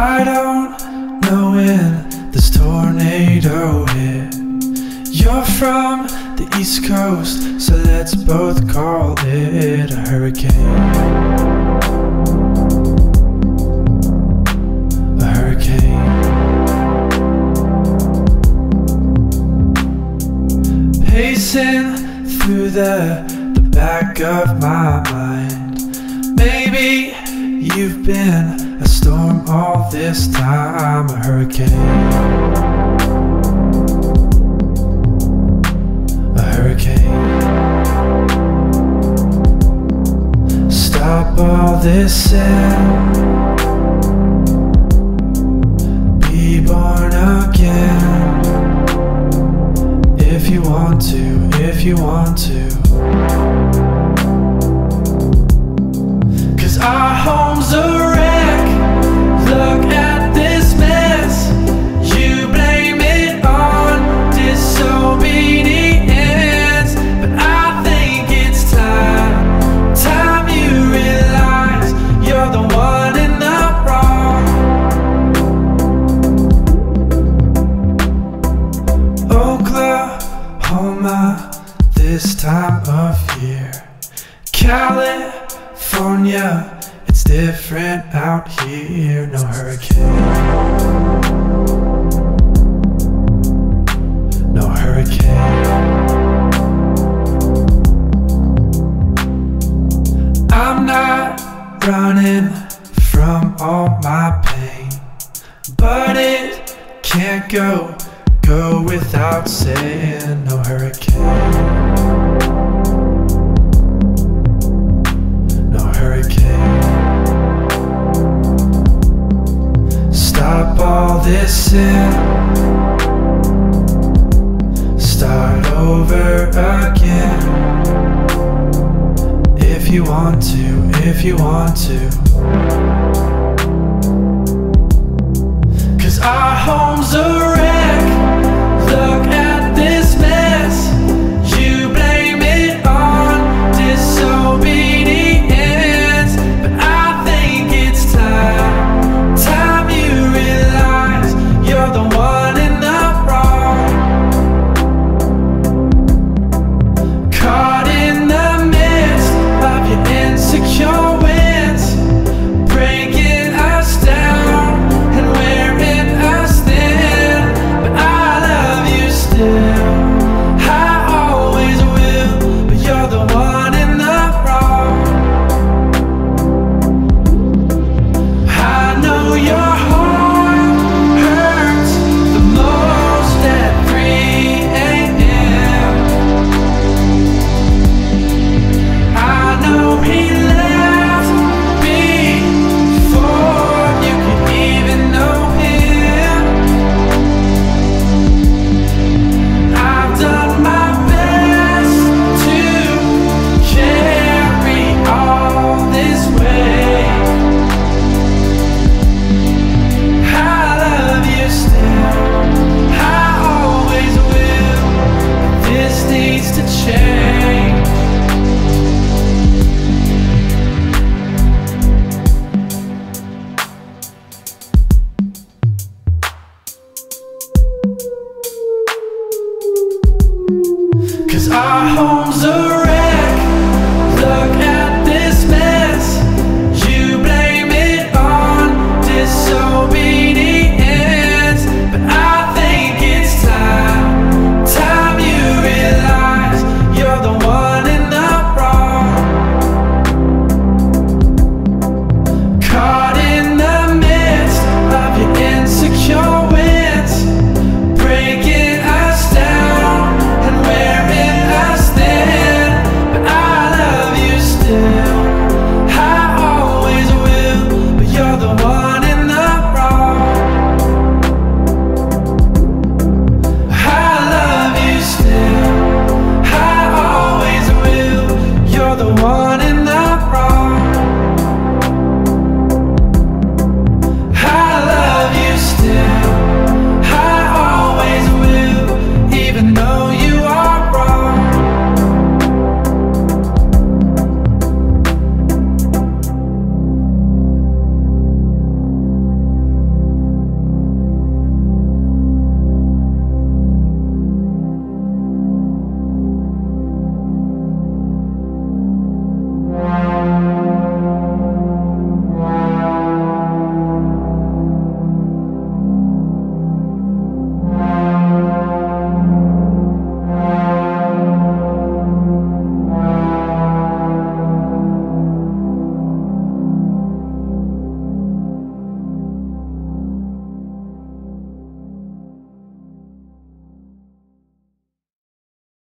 I don't know when this tornado hit. You're from the East Coast, so let's both call it a hurricane. A hurricane. Pacing through the, the back of my mind. Maybe you've been a storm all this time, a hurricane. a hurricane. Stop all this and California, it's different out here. No hurricane. No hurricane. I'm not running from all my pain, but it can't go, go without saying no hurricane. This and start over again. If you want to, if you want to. Cause our home's a